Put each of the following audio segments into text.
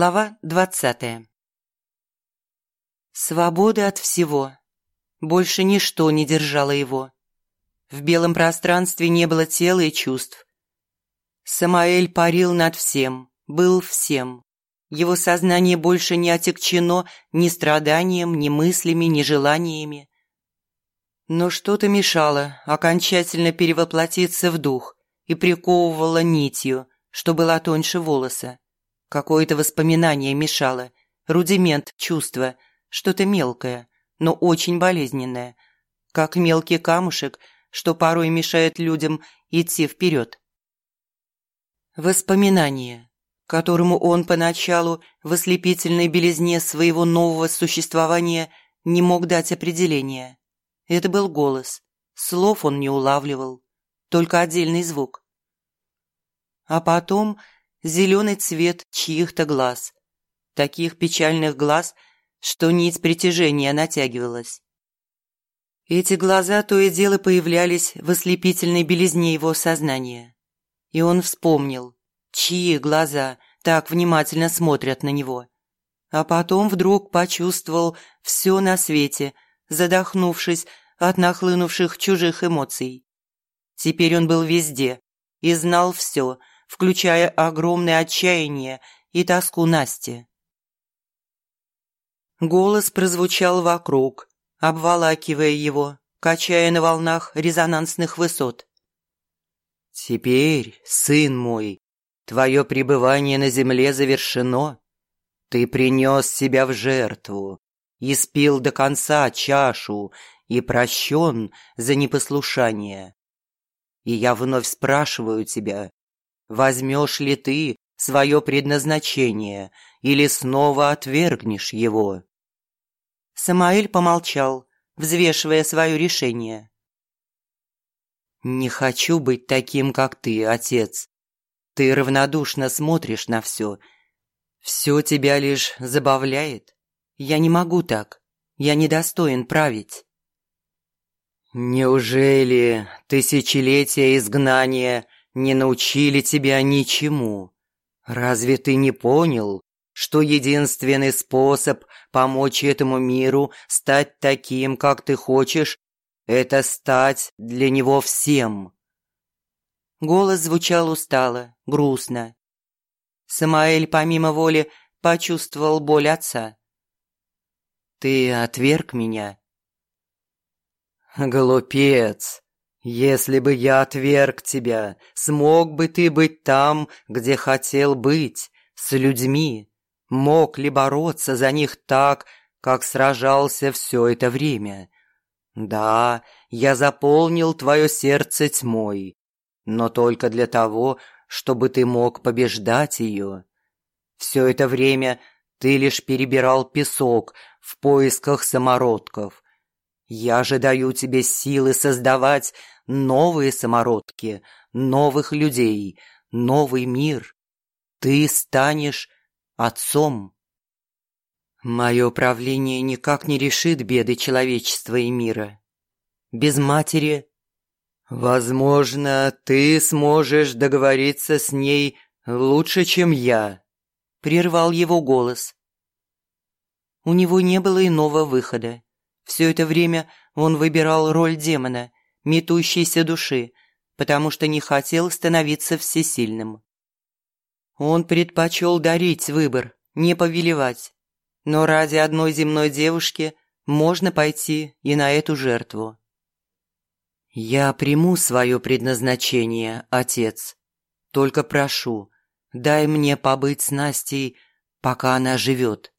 Глава двадцатая Свобода от всего. Больше ничто не держало его. В белом пространстве не было тела и чувств. Самаэль парил над всем, был всем. Его сознание больше не отягчено ни страданием, ни мыслями, ни желаниями. Но что-то мешало окончательно перевоплотиться в дух и приковывало нитью, что была тоньше волоса. Какое-то воспоминание мешало, рудимент чувства, что-то мелкое, но очень болезненное, как мелкий камушек, что порой мешает людям идти вперед. Воспоминание, которому он поначалу в ослепительной белизне своего нового существования не мог дать определения. Это был голос, слов он не улавливал, только отдельный звук. А потом зеленый цвет чьих-то глаз. Таких печальных глаз, что нить притяжения натягивалась. Эти глаза то и дело появлялись в ослепительной белизне его сознания. И он вспомнил, чьи глаза так внимательно смотрят на него. А потом вдруг почувствовал все на свете, задохнувшись от нахлынувших чужих эмоций. Теперь он был везде и знал все – включая огромное отчаяние и тоску Насти. Голос прозвучал вокруг, обволакивая его, качая на волнах резонансных высот. «Теперь, сын мой, твое пребывание на земле завершено. Ты принес себя в жертву, испил до конца чашу и прощен за непослушание. И я вновь спрашиваю тебя, Возьмешь ли ты свое предназначение или снова отвергнешь его?» Самаэль помолчал, взвешивая свое решение. «Не хочу быть таким, как ты, отец. Ты равнодушно смотришь на все. Все тебя лишь забавляет. Я не могу так. Я недостоин править». «Неужели тысячелетия изгнания не научили тебя ничему. Разве ты не понял, что единственный способ помочь этому миру стать таким, как ты хочешь, это стать для него всем?» Голос звучал устало, грустно. Самаэль помимо воли почувствовал боль отца. «Ты отверг меня?» «Глупец! Если бы я отверг тебя, смог бы ты быть там, где хотел быть, с людьми? Мог ли бороться за них так, как сражался все это время? Да, я заполнил твое сердце тьмой, но только для того, чтобы ты мог побеждать ее. Все это время ты лишь перебирал песок в поисках самородков – я же даю тебе силы создавать новые самородки, новых людей, новый мир. Ты станешь отцом. Мое правление никак не решит беды человечества и мира. Без матери... Возможно, ты сможешь договориться с ней лучше, чем я, прервал его голос. У него не было иного выхода. Все это время он выбирал роль демона, метущейся души, потому что не хотел становиться всесильным. Он предпочел дарить выбор, не повелевать. Но ради одной земной девушки можно пойти и на эту жертву. «Я приму свое предназначение, отец. Только прошу, дай мне побыть с Настей, пока она живет».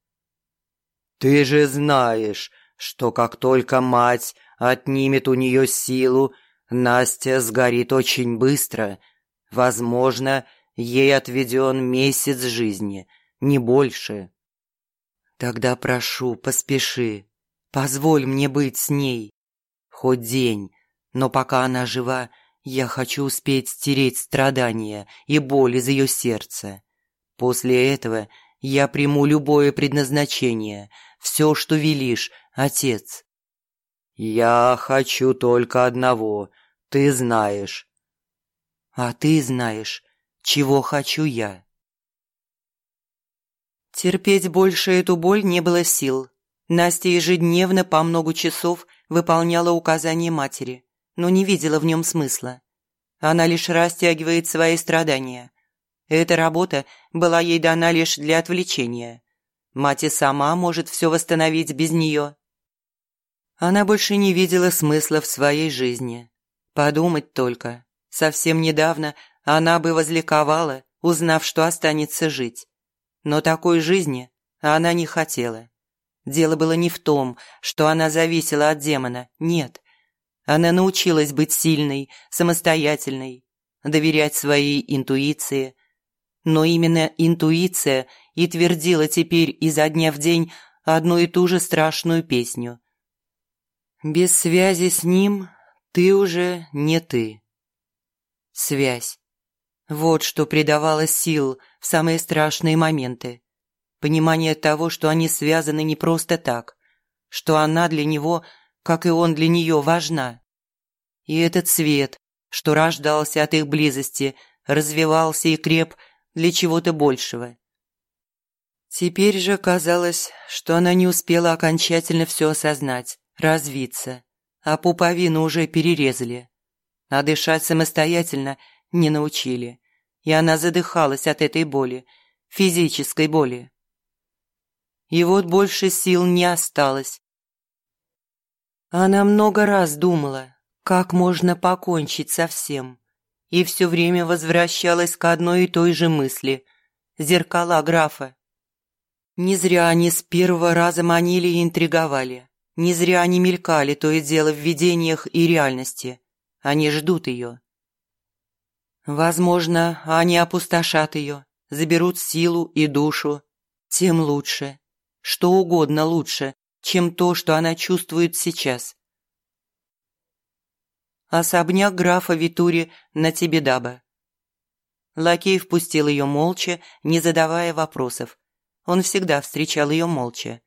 «Ты же знаешь, что как только мать отнимет у нее силу, Настя сгорит очень быстро. Возможно, ей отведен месяц жизни, не больше. Тогда прошу, поспеши. Позволь мне быть с ней. Хоть день, но пока она жива, я хочу успеть стереть страдания и боль из ее сердца. После этого я приму любое предназначение, все, что велишь, отец. Я хочу только одного, ты знаешь. А ты знаешь, чего хочу я. Терпеть больше эту боль не было сил. Настя ежедневно по много часов выполняла указания матери, но не видела в нем смысла. Она лишь растягивает свои страдания. Эта работа была ей дана лишь для отвлечения. Мать и сама может все восстановить без нее. Она больше не видела смысла в своей жизни. Подумать только. Совсем недавно она бы возликовала, узнав, что останется жить. Но такой жизни она не хотела. Дело было не в том, что она зависела от демона, нет. Она научилась быть сильной, самостоятельной, доверять своей интуиции. Но именно интуиция и твердила теперь изо дня в день одну и ту же страшную песню. «Без связи с ним ты уже не ты». Связь. Вот что придавало сил в самые страшные моменты. Понимание того, что они связаны не просто так, что она для него, как и он для нее, важна. И этот свет, что рождался от их близости, развивался и креп для чего-то большего. Теперь же казалось, что она не успела окончательно все осознать, развиться, а пуповину уже перерезали. А дышать самостоятельно не научили, и она задыхалась от этой боли, физической боли и вот больше сил не осталось. Она много раз думала, как можно покончить со всем, и все время возвращалась к одной и той же мысли – зеркала графа. Не зря они с первого раза манили и интриговали, не зря они мелькали то и дело в видениях и реальности. Они ждут ее. Возможно, они опустошат ее, заберут силу и душу, тем лучше. Что угодно лучше, чем то, что она чувствует сейчас. Особняк графа Витури на Тибедаба. Лакей впустил ее молча, не задавая вопросов. Он всегда встречал ее молча.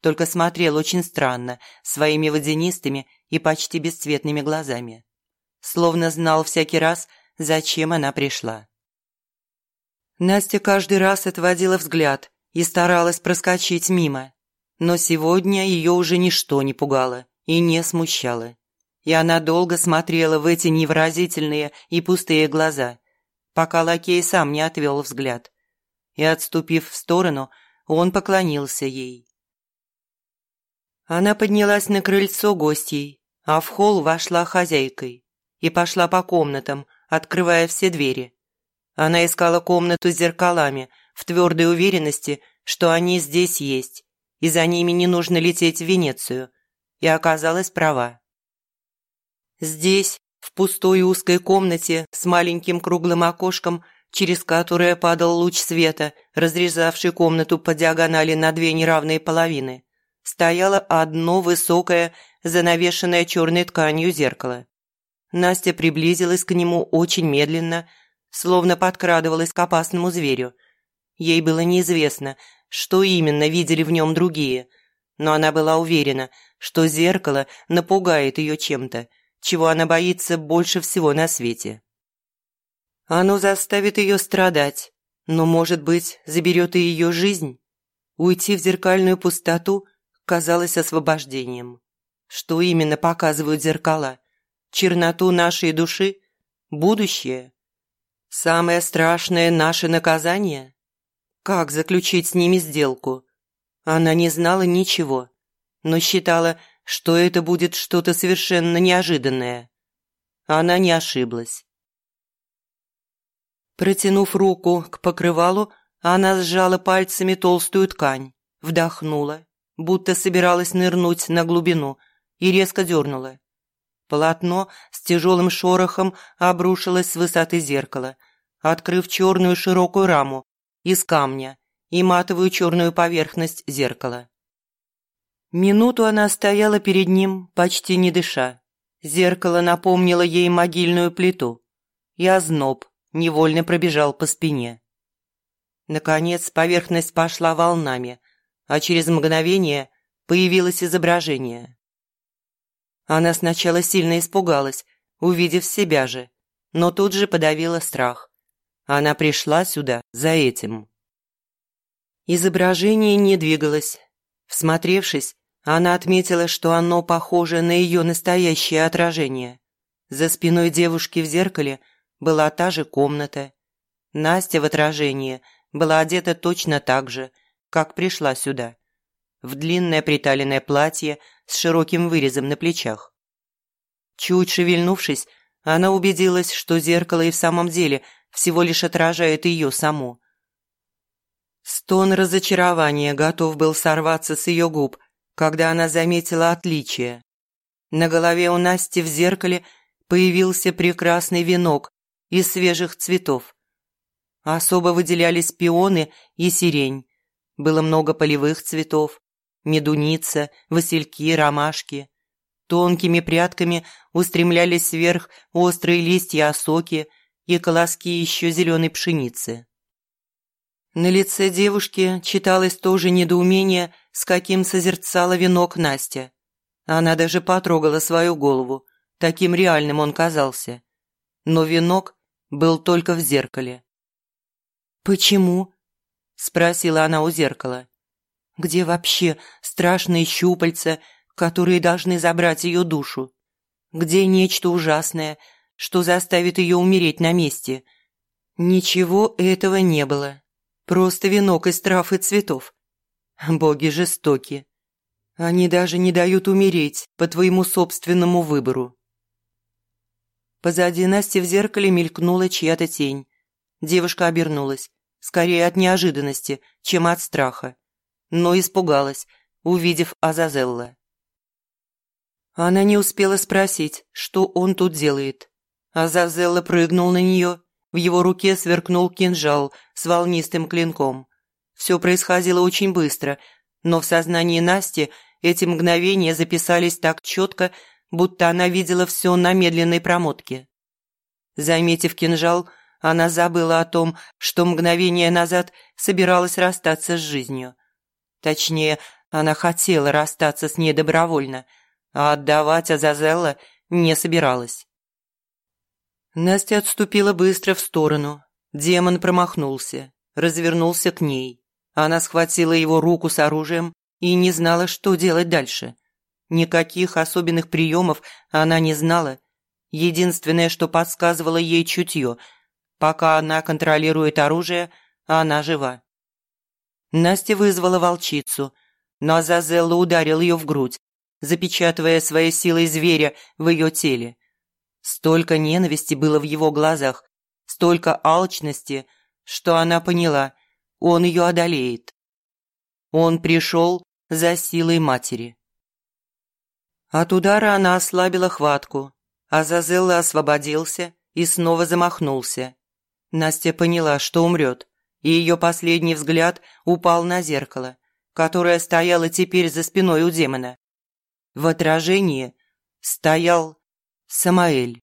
Только смотрел очень странно, своими водянистыми и почти бесцветными глазами. Словно знал всякий раз, зачем она пришла. Настя каждый раз отводила взгляд, и старалась проскочить мимо. Но сегодня ее уже ничто не пугало и не смущало. И она долго смотрела в эти невыразительные и пустые глаза, пока лакей сам не отвел взгляд. И, отступив в сторону, он поклонился ей. Она поднялась на крыльцо гостей, а в холл вошла хозяйкой и пошла по комнатам, открывая все двери. Она искала комнату с зеркалами – в твердой уверенности, что они здесь есть, и за ними не нужно лететь в Венецию, и оказалась права. Здесь, в пустой узкой комнате с маленьким круглым окошком, через которое падал луч света, разрезавший комнату по диагонали на две неравные половины, стояло одно высокое, занавешенное черной тканью зеркало. Настя приблизилась к нему очень медленно, словно подкрадывалась к опасному зверю – Ей было неизвестно, что именно видели в нем другие, но она была уверена, что зеркало напугает ее чем-то, чего она боится больше всего на свете. Оно заставит ее страдать, но, может быть, заберет и ее жизнь. Уйти в зеркальную пустоту казалось освобождением. Что именно показывают зеркала? Черноту нашей души? Будущее? Самое страшное наше наказание? Как заключить с ними сделку? Она не знала ничего, но считала, что это будет что-то совершенно неожиданное. Она не ошиблась. Протянув руку к покрывалу, она сжала пальцами толстую ткань, вдохнула, будто собиралась нырнуть на глубину, и резко дернула. Полотно с тяжелым шорохом обрушилось с высоты зеркала, открыв черную широкую раму, из камня и матовую черную поверхность зеркала. Минуту она стояла перед ним, почти не дыша. Зеркало напомнило ей могильную плиту, и озноб невольно пробежал по спине. Наконец поверхность пошла волнами, а через мгновение появилось изображение. Она сначала сильно испугалась, увидев себя же, но тут же подавила страх. Она пришла сюда за этим. Изображение не двигалось. Всмотревшись, она отметила, что оно похоже на ее настоящее отражение. За спиной девушки в зеркале была та же комната. Настя в отражении была одета точно так же, как пришла сюда. В длинное приталенное платье с широким вырезом на плечах. Чуть шевельнувшись, она убедилась, что зеркало и в самом деле всего лишь отражает ее саму. Стон разочарования готов был сорваться с ее губ, когда она заметила отличие. На голове у Насти в зеркале появился прекрасный венок из свежих цветов. Особо выделялись пионы и сирень. Было много полевых цветов, медуница, васильки, ромашки. Тонкими прядками устремлялись вверх острые листья осоки и колоски еще зеленой пшеницы. На лице девушки читалось то же недоумение, с каким созерцала венок Настя. Она даже потрогала свою голову, таким реальным он казался. Но венок был только в зеркале. «Почему?» – спросила она у зеркала. «Где вообще страшные щупальца, которые должны забрать ее душу? Где нечто ужасное, что заставит ее умереть на месте? Ничего этого не было. Просто венок из трав и цветов. Боги жестоки. Они даже не дают умереть по твоему собственному выбору. Позади Насти в зеркале мелькнула чья-то тень. Девушка обернулась, скорее от неожиданности, чем от страха. Но испугалась, увидев Азазелла. Она не успела спросить, что он тут делает. Азазелла прыгнул на нее, в его руке сверкнул кинжал с волнистым клинком. Все происходило очень быстро, но в сознании Насти эти мгновения записались так четко, будто она видела все на медленной промотке. Заметив кинжал, она забыла о том, что мгновение назад собиралась расстаться с жизнью. Точнее, она хотела расстаться с ней добровольно – а отдавать Азазелла не собиралась. Настя отступила быстро в сторону. Демон промахнулся, развернулся к ней. Она схватила его руку с оружием и не знала, что делать дальше. Никаких особенных приемов она не знала. Единственное, что подсказывало ей чутье, пока она контролирует оружие, она жива. Настя вызвала волчицу, но Азазелла ударил ее в грудь, запечатывая своей силой зверя в ее теле. Столько ненависти было в его глазах, столько алчности, что она поняла, он ее одолеет. Он пришел за силой матери. От удара она ослабила хватку, а Зазелла освободился и снова замахнулся. Настя поняла, что умрет, и ее последний взгляд упал на зеркало, которое стояло теперь за спиной у демона. В отражении стоял Самаэль.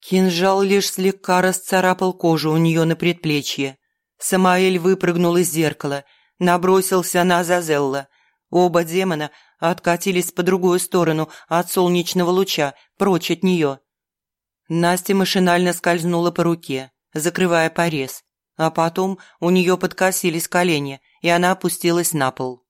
Кинжал лишь слегка расцарапал кожу у нее на предплечье. Самаэль выпрыгнул из зеркала, набросился на Азазелла. Оба демона откатились по другую сторону от солнечного луча, прочь от нее. Настя машинально скользнула по руке, закрывая порез, а потом у нее подкосились колени, и она опустилась на пол.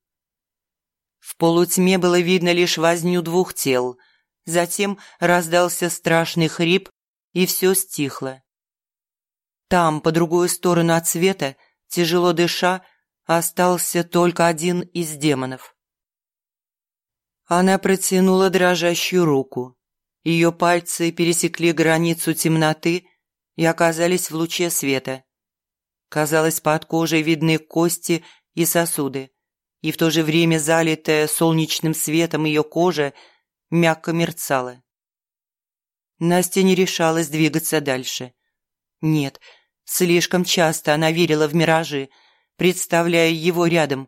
В полутьме было видно лишь возню двух тел. Затем раздался страшный хрип, и все стихло. Там, по другую сторону от света, тяжело дыша, остался только один из демонов. Она протянула дрожащую руку. Ее пальцы пересекли границу темноты и оказались в луче света. Казалось, под кожей видны кости и сосуды и в то же время залитая солнечным светом ее кожа мягко мерцала. Настя не решалась двигаться дальше. Нет, слишком часто она верила в миражи, представляя его рядом,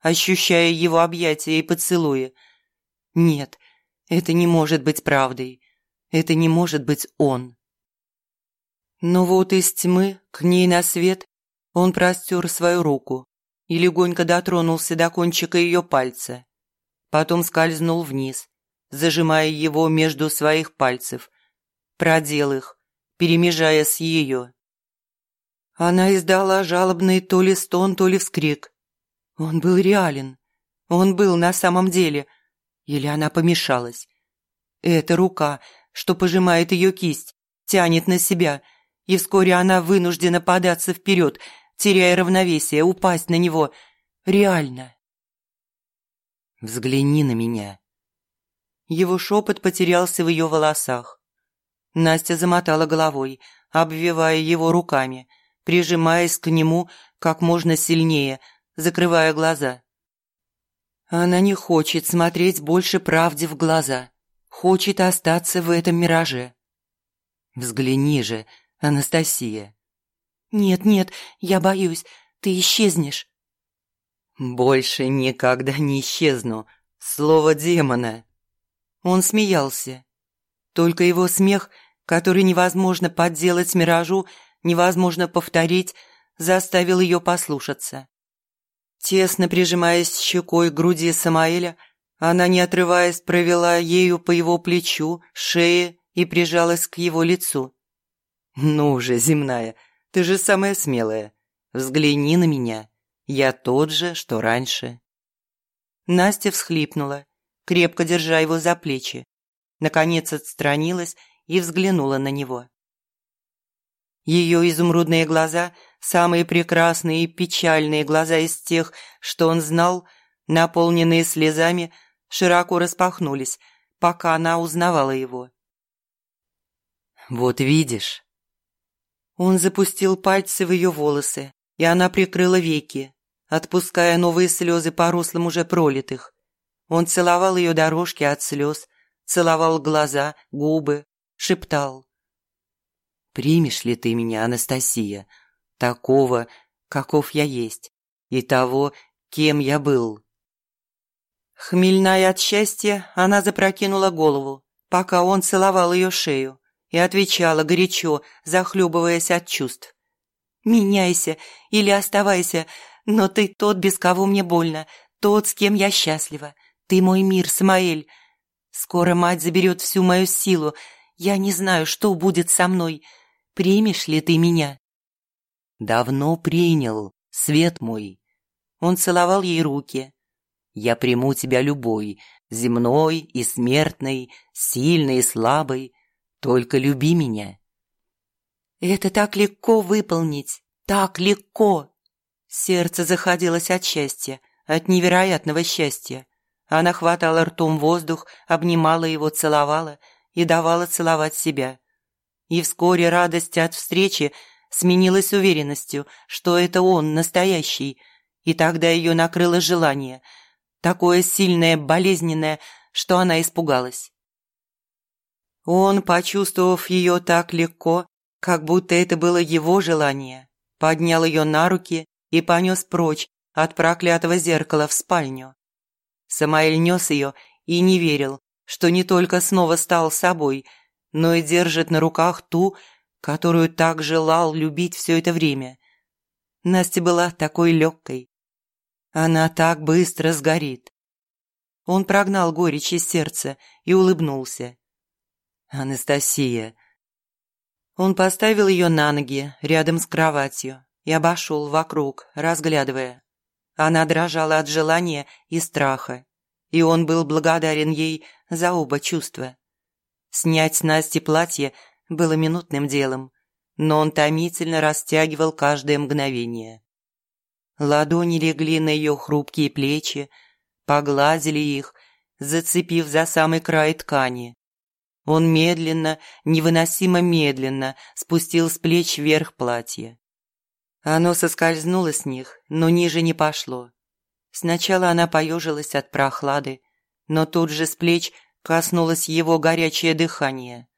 ощущая его объятия и поцелуи. Нет, это не может быть правдой. Это не может быть он. Но вот из тьмы к ней на свет он простер свою руку и легонько дотронулся до кончика ее пальца. Потом скользнул вниз, зажимая его между своих пальцев, продел их, перемежая с ее. Она издала жалобный то ли стон, то ли вскрик. Он был реален. Он был на самом деле. Или она помешалась. Эта рука, что пожимает ее кисть, тянет на себя, и вскоре она вынуждена податься вперед, теряя равновесие, упасть на него. Реально. «Взгляни на меня». Его шепот потерялся в ее волосах. Настя замотала головой, обвивая его руками, прижимаясь к нему как можно сильнее, закрывая глаза. Она не хочет смотреть больше правде в глаза, хочет остаться в этом мираже. Взгляни же, Анастасия. Нет, нет, я боюсь, ты исчезнешь. Больше никогда не исчезну. Слово демона. Он смеялся. Только его смех, который невозможно подделать миражу, невозможно повторить, заставил ее послушаться. Тесно прижимаясь щекой к груди Самаэля, она, не отрываясь, провела ею по его плечу, шее и прижалась к его лицу. «Ну же, земная, ты же самая смелая. Взгляни на меня. Я тот же, что раньше». Настя всхлипнула, крепко держа его за плечи. Наконец отстранилась и взглянула на него. Ее изумрудные глаза, самые прекрасные и печальные глаза из тех, что он знал, наполненные слезами, широко распахнулись, пока она узнавала его. «Вот видишь». Он запустил пальцы в ее волосы, и она прикрыла веки, отпуская новые слезы по рослым уже пролитых. Он целовал ее дорожки от слез, целовал глаза, губы, шептал. «Примешь ли ты меня, Анастасия, такого, каков я есть, и того, кем я был?» Хмельная от счастья, она запрокинула голову, пока он целовал ее шею, и отвечала горячо, захлебываясь от чувств. «Меняйся или оставайся, но ты тот, без кого мне больно, тот, с кем я счастлива. Ты мой мир, Самаэль. Скоро мать заберет всю мою силу. Я не знаю, что будет со мной. Примешь ли ты меня?» «Давно принял, свет мой». Он целовал ей руки. «Я приму тебя любой, земной и смертной, сильной и слабой. Только люби меня». «Это так легко выполнить, так легко!» Сердце заходилось от счастья, от невероятного счастья. Она хватала ртом воздух, обнимала его, целовала и давала целовать себя. И вскоре радость от встречи сменилась уверенностью, что это он настоящий, и тогда ее накрыло желание, такое сильное, болезненное, что она испугалась. Он, почувствовав ее так легко, как будто это было его желание, поднял ее на руки и понес прочь от проклятого зеркала в спальню. Самаэль нес ее и не верил, что не только снова стал собой, но и держит на руках ту, которую так желал любить все это время. Настя была такой легкой. Она так быстро сгорит. Он прогнал горечь из сердца и улыбнулся. «Анастасия!» Он поставил ее на ноги рядом с кроватью и обошел вокруг, разглядывая. Она дрожала от желания и страха, и он был благодарен ей за оба чувства. Снять с Насти платье было минутным делом, но он томительно растягивал каждое мгновение. Ладони легли на ее хрупкие плечи, погладили их, зацепив за самый край ткани. Он медленно, невыносимо медленно спустил с плеч вверх платье. Оно соскользнуло с них, но ниже не пошло. Сначала она поежилась от прохлады, но тут же с плеч коснулось его горячее дыхание.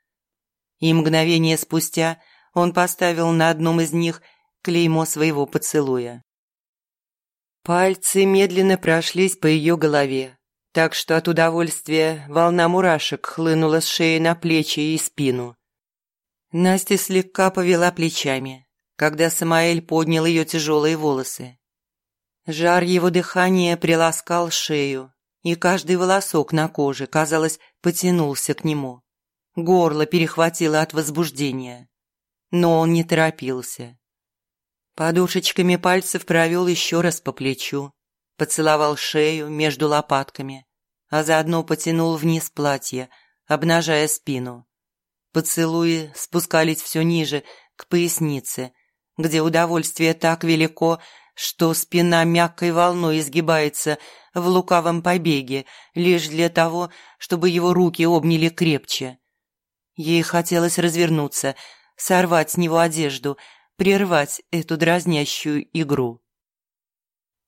И мгновение спустя он поставил на одном из них клеймо своего поцелуя. Пальцы медленно прошлись по ее голове, так что от удовольствия волна мурашек хлынула с шеи на плечи и спину. Настя слегка повела плечами, когда Самаэль поднял ее тяжелые волосы. Жар его дыхания приласкал шею, и каждый волосок на коже, казалось, потянулся к нему. Горло перехватило от возбуждения. Но он не торопился. Подушечками пальцев провел еще раз по плечу, поцеловал шею между лопатками, а заодно потянул вниз платье, обнажая спину. Поцелуи спускались все ниже, к пояснице, где удовольствие так велико, что спина мягкой волной изгибается в лукавом побеге лишь для того, чтобы его руки обняли крепче. Ей хотелось развернуться, сорвать с него одежду, прервать эту дразнящую игру.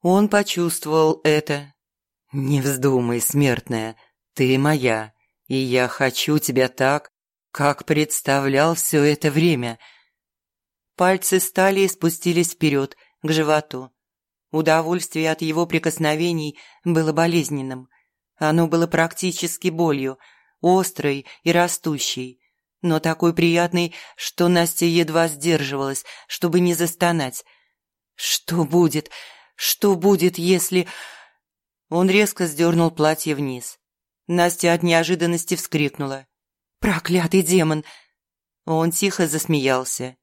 Он почувствовал это. «Не вздумай, смертная, ты моя, и я хочу тебя так, как представлял все это время». Пальцы стали и спустились вперед, к животу. Удовольствие от его прикосновений было болезненным. Оно было практически болью, острой и растущей, но такой приятной, что Настя едва сдерживалась, чтобы не застонать. «Что будет? Что будет, если...» Он резко сдернул платье вниз. Настя от неожиданности вскрикнула. «Проклятый демон!» Он тихо засмеялся.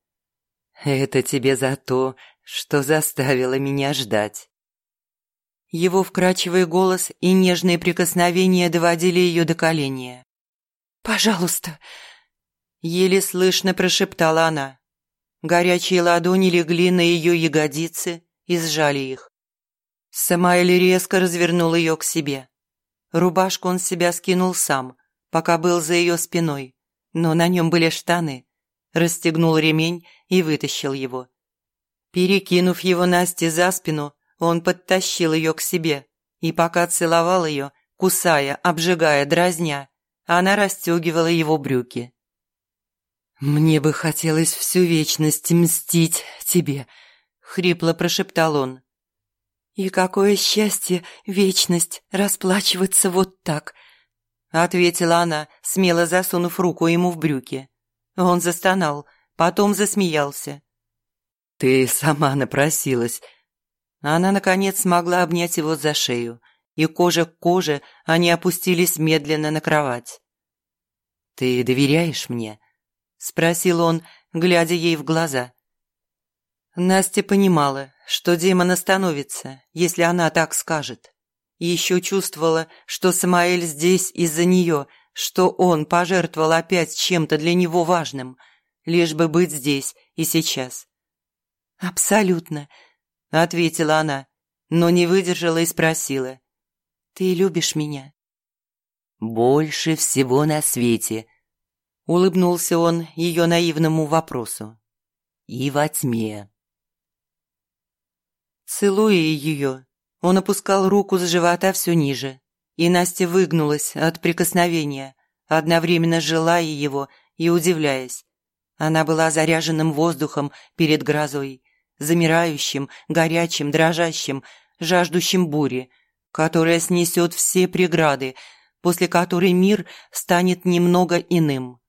«Это тебе за то, что заставило меня ждать». Его вкрадчивый голос и нежные прикосновения доводили ее до коления. «Пожалуйста!» Еле слышно прошептала она. Горячие ладони легли на ее ягодицы и сжали их. Самаэль резко развернул ее к себе. Рубашку он с себя скинул сам, пока был за ее спиной, но на нем были штаны. Расстегнул ремень и вытащил его. Перекинув его Насте за спину, он подтащил ее к себе, и пока целовал ее, кусая, обжигая, дразня, она расстегивала его брюки. «Мне бы хотелось всю вечность мстить тебе», — хрипло прошептал он. «И какое счастье, вечность, расплачиваться вот так», — ответила она, смело засунув руку ему в брюки. Он застонал, потом засмеялся. «Ты сама напросилась». Она, наконец, смогла обнять его за шею, и кожа к коже они опустились медленно на кровать. «Ты доверяешь мне?» – спросил он, глядя ей в глаза. Настя понимала, что демон остановится, если она так скажет. Еще чувствовала, что Самаэль здесь из-за нее, что он пожертвовал опять чем-то для него важным, лишь бы быть здесь и сейчас. «Абсолютно», – ответила она, но не выдержала и спросила. «Ты любишь меня?» «Больше всего на свете», Улыбнулся он ее наивному вопросу. И во тьме. Целуя ее, он опускал руку с живота все ниже, и Настя выгнулась от прикосновения, одновременно желая его и удивляясь. Она была заряженным воздухом перед грозой, замирающим, горячим, дрожащим, жаждущим бури, которая снесет все преграды, после которой мир станет немного иным.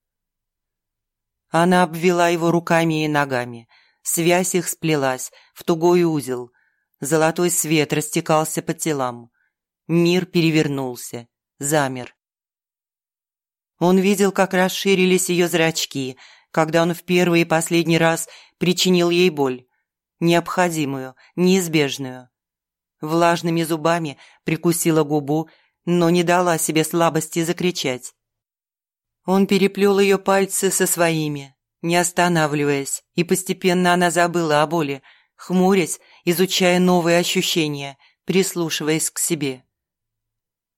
Она обвела его руками и ногами. Связь их сплелась в тугой узел. Золотой свет растекался по телам. Мир перевернулся, замер. Он видел, как расширились ее зрачки, когда он в первый и последний раз причинил ей боль. Необходимую, неизбежную. Влажными зубами прикусила губу, но не дала себе слабости закричать. Он переплел ее пальцы со своими, не останавливаясь, и постепенно она забыла о боли, хмурясь, изучая новые ощущения, прислушиваясь к себе.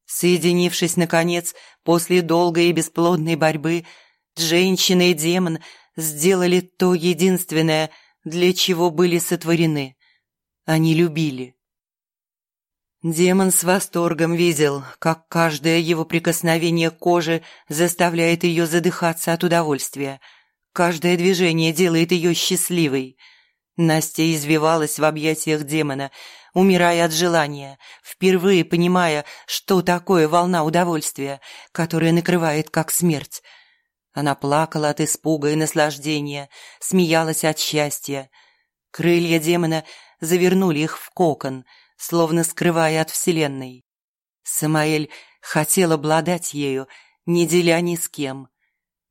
Соединившись, наконец, после долгой и бесплодной борьбы, женщина и демон сделали то единственное, для чего были сотворены. Они любили. Демон с восторгом видел, как каждое его прикосновение к коже заставляет ее задыхаться от удовольствия. Каждое движение делает ее счастливой. Настя извивалась в объятиях демона, умирая от желания, впервые понимая, что такое волна удовольствия, которая накрывает как смерть. Она плакала от испуга и наслаждения, смеялась от счастья. Крылья демона завернули их в кокон – словно скрывая от Вселенной. Самаэль хотел обладать ею, не деля ни с кем.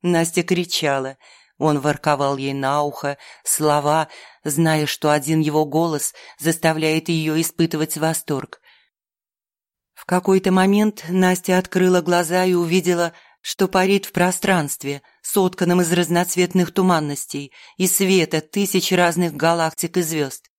Настя кричала, Он ворковал ей на ухо слова, зная, что один его голос заставляет ее испытывать восторг. В какой-то момент Настя открыла глаза и увидела, что парит в пространстве, сотканном из разноцветных туманностей и света тысяч разных галактик и звезд.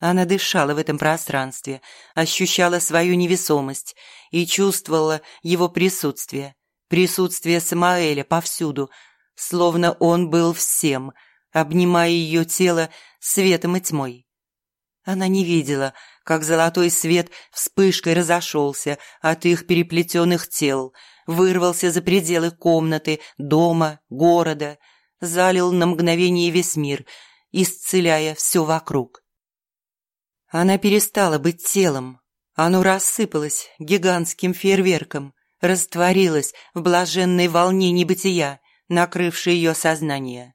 Она дышала в этом пространстве, ощущала свою невесомость и чувствовала его присутствие, присутствие Самаэля повсюду – словно он был всем, обнимая ее тело светом и тьмой. Она не видела, как золотой свет вспышкой разошелся от их переплетенных тел, вырвался за пределы комнаты, дома, города, залил на мгновение весь мир, исцеляя все вокруг. Она перестала быть телом. Оно рассыпалось гигантским фейерверком, растворилось в блаженной волне небытия, накрывший ее сознание.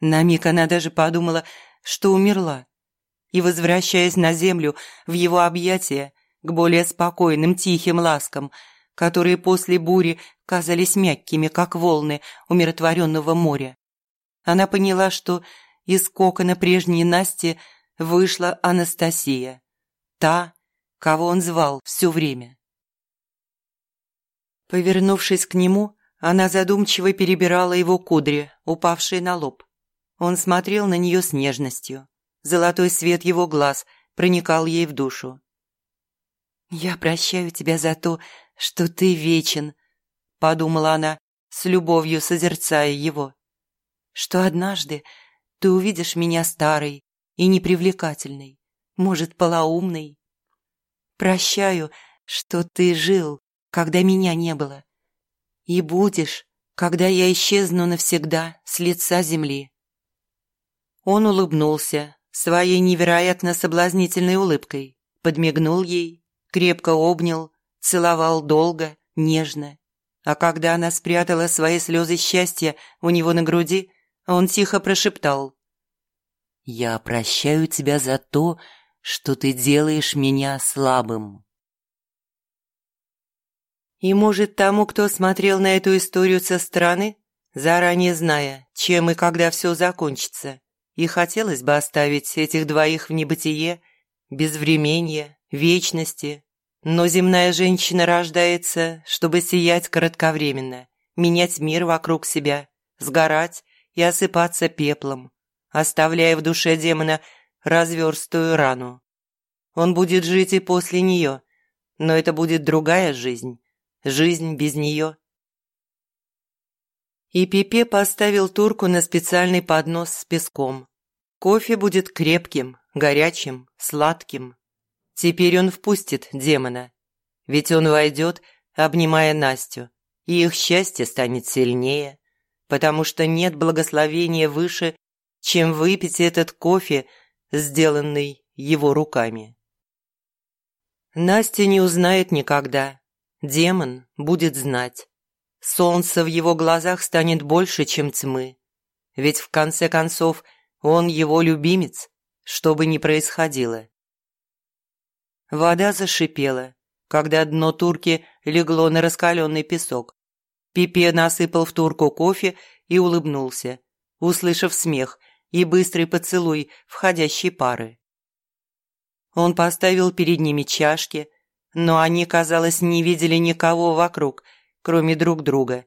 На миг она даже подумала, что умерла. И, возвращаясь на землю, в его объятия, к более спокойным, тихим ласкам, которые после бури казались мягкими, как волны умиротворенного моря, она поняла, что из кокона прежней Насти вышла Анастасия, та, кого он звал все время. Повернувшись к нему, она задумчиво перебирала его кудри, упавшие на лоб. Он смотрел на нее с нежностью. Золотой свет его глаз проникал ей в душу. «Я прощаю тебя за то, что ты вечен», — подумала она, с любовью созерцая его. «Что однажды ты увидишь меня старой и непривлекательной, может, полоумной. Прощаю, что ты жил, когда меня не было, и будешь, когда я исчезну навсегда с лица земли». Он улыбнулся своей невероятно соблазнительной улыбкой, подмигнул ей, крепко обнял, целовал долго, нежно. А когда она спрятала свои слезы счастья у него на груди, он тихо прошептал. «Я прощаю тебя за то, что ты делаешь меня слабым». И, может, тому, кто смотрел на эту историю со стороны, заранее зная, чем и когда все закончится, и хотелось бы оставить этих двоих в небытие, безвременье, вечности. Но земная женщина рождается, чтобы сиять кратковременно, менять мир вокруг себя, сгорать и осыпаться пеплом, оставляя в душе демона разверстую рану. Он будет жить и после нее, но это будет другая жизнь, Жизнь без нее. И Пипе поставил турку на специальный поднос с песком. Кофе будет крепким, горячим, сладким. Теперь он впустит демона. Ведь он войдет, обнимая Настю, и их счастье станет сильнее, потому что нет благословения выше, чем выпить этот кофе, сделанный его руками. Настя не узнает никогда, Демон будет знать. Солнце в его глазах станет больше, чем тьмы. Ведь в конце концов он его любимец, что бы ни происходило. Вода зашипела, когда дно турки легло на раскаленный песок. Пипе насыпал в турку кофе и улыбнулся, услышав смех и быстрый поцелуй входящей пары. Он поставил перед ними чашки, но они, казалось, не видели никого вокруг, кроме друг друга.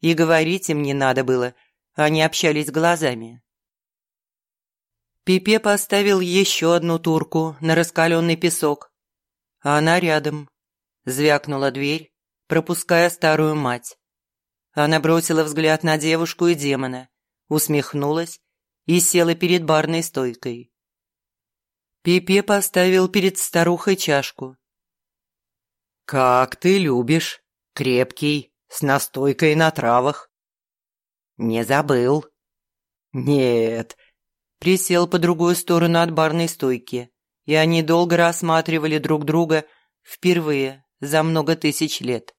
И говорить им не надо было, они общались глазами. Пипе поставил еще одну турку на раскаленный песок. А она рядом. Звякнула дверь, пропуская старую мать. Она бросила взгляд на девушку и демона, усмехнулась и села перед барной стойкой. Пипе поставил перед старухой чашку, «Как ты любишь. Крепкий, с настойкой на травах». «Не забыл». «Нет». Присел по другую сторону от барной стойки, и они долго рассматривали друг друга впервые за много тысяч лет.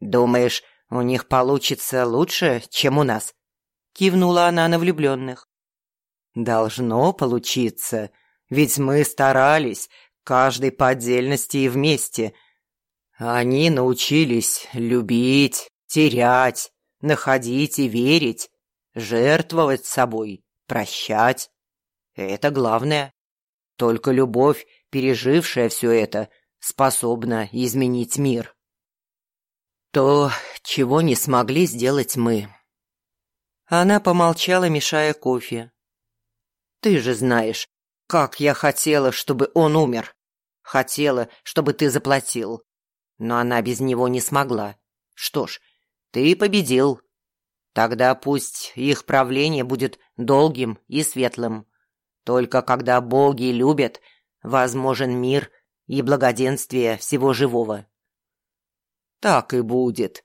«Думаешь, у них получится лучше, чем у нас?» Кивнула она на влюбленных. «Должно получиться, ведь мы старались, каждый по отдельности и вместе. Они научились любить, терять, находить и верить. жертвовать собой, прощать. Это главное. Только любовь, пережившая все это, способна изменить мир. То, чего не смогли сделать мы. Она помолчала, мешая кофе. Ты же знаешь, как я хотела, чтобы он умер. Хотела, чтобы ты заплатил. Но она без него не смогла. Что ж, ты победил. Тогда пусть их правление будет долгим и светлым. Только когда боги любят, возможен мир и благоденствие всего живого. Так и будет.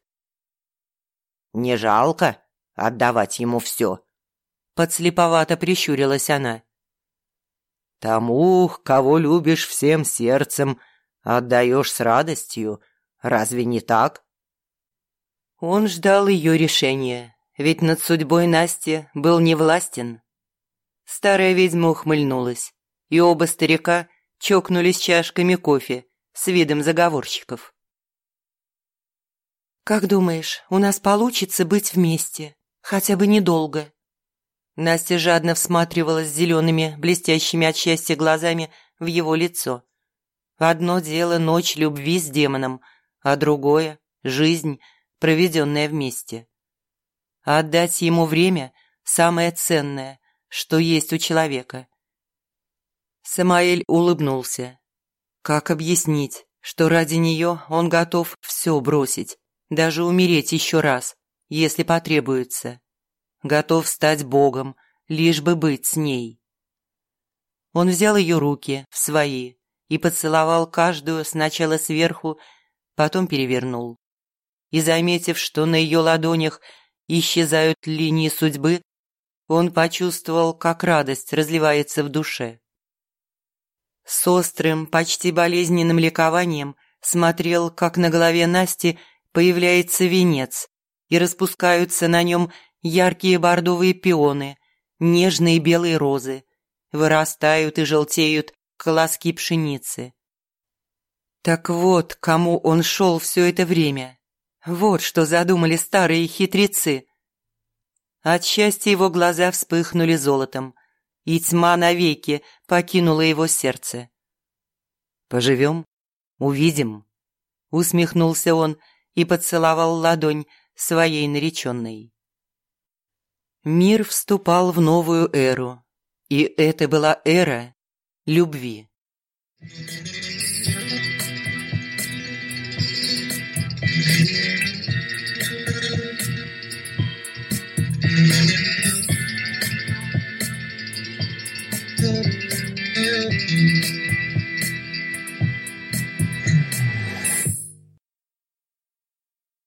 Не жалко отдавать ему все. Подслеповато прищурилась она. Тому, кого любишь всем сердцем, отдаешь с радостью. Разве не так? Он ждал ее решения, ведь над судьбой Насти был невластен. Старая ведьма ухмыльнулась, и оба старика чокнулись чашками кофе с видом заговорщиков. «Как думаешь, у нас получится быть вместе? Хотя бы недолго?» Настя жадно всматривалась зелеными, блестящими от счастья глазами в его лицо. Одно дело ночь любви с демоном, а другое — жизнь, проведенная вместе. Отдать ему время – самое ценное, что есть у человека. Самаэль улыбнулся. Как объяснить, что ради нее он готов все бросить, даже умереть еще раз, если потребуется. Готов стать Богом, лишь бы быть с ней. Он взял ее руки в свои и поцеловал каждую сначала сверху, потом перевернул. И, заметив, что на ее ладонях исчезают линии судьбы, он почувствовал, как радость разливается в душе. С острым, почти болезненным ликованием смотрел, как на голове Насти появляется венец, и распускаются на нем яркие бордовые пионы, нежные белые розы, вырастают и желтеют колоски пшеницы. Так вот, кому он шел все это время. Вот что задумали старые хитрецы. От счастья его глаза вспыхнули золотом, и тьма навеки покинула его сердце. «Поживем, увидим», — усмехнулся он и поцеловал ладонь своей нареченной. Мир вступал в новую эру, и это была эра любви. Thank. Thank you.